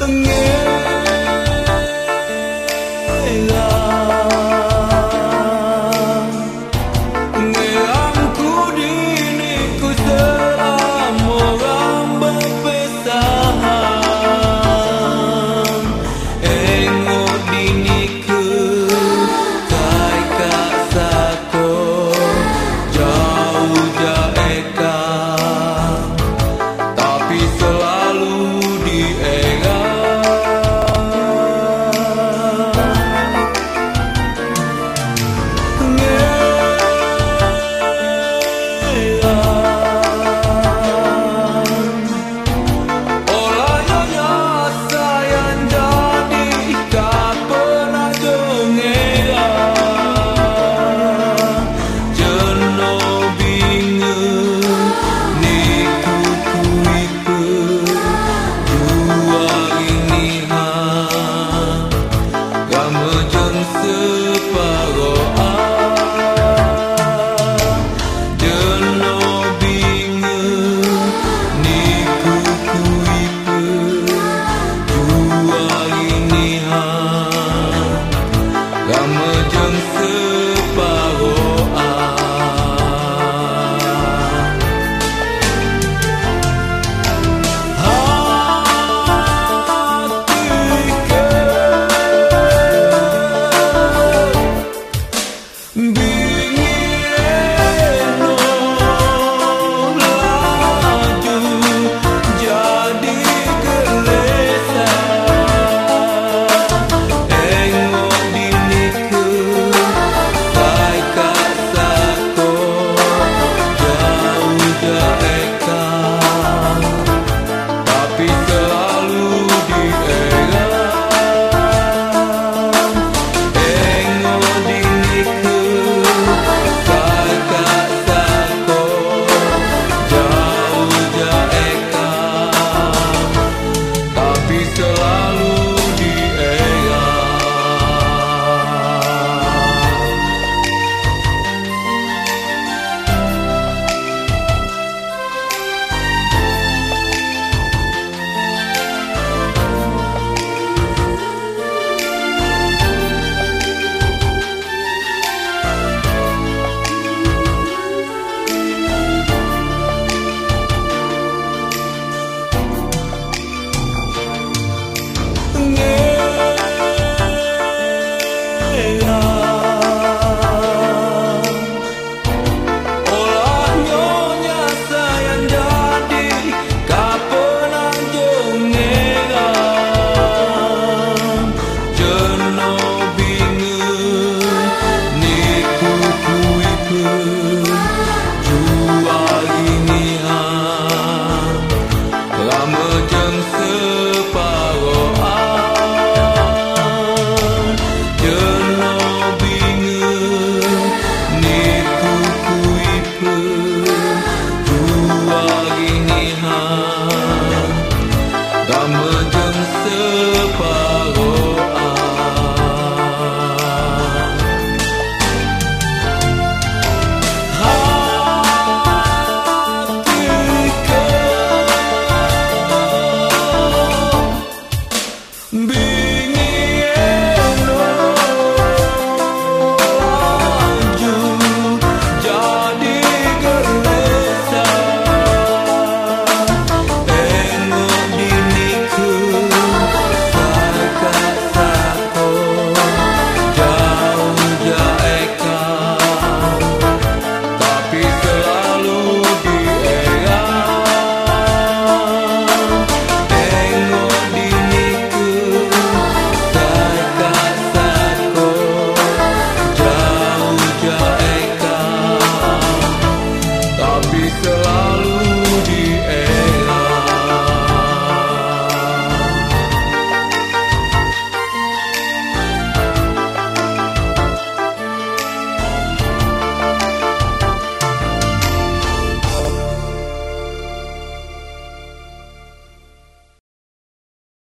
từng nghe Yamacı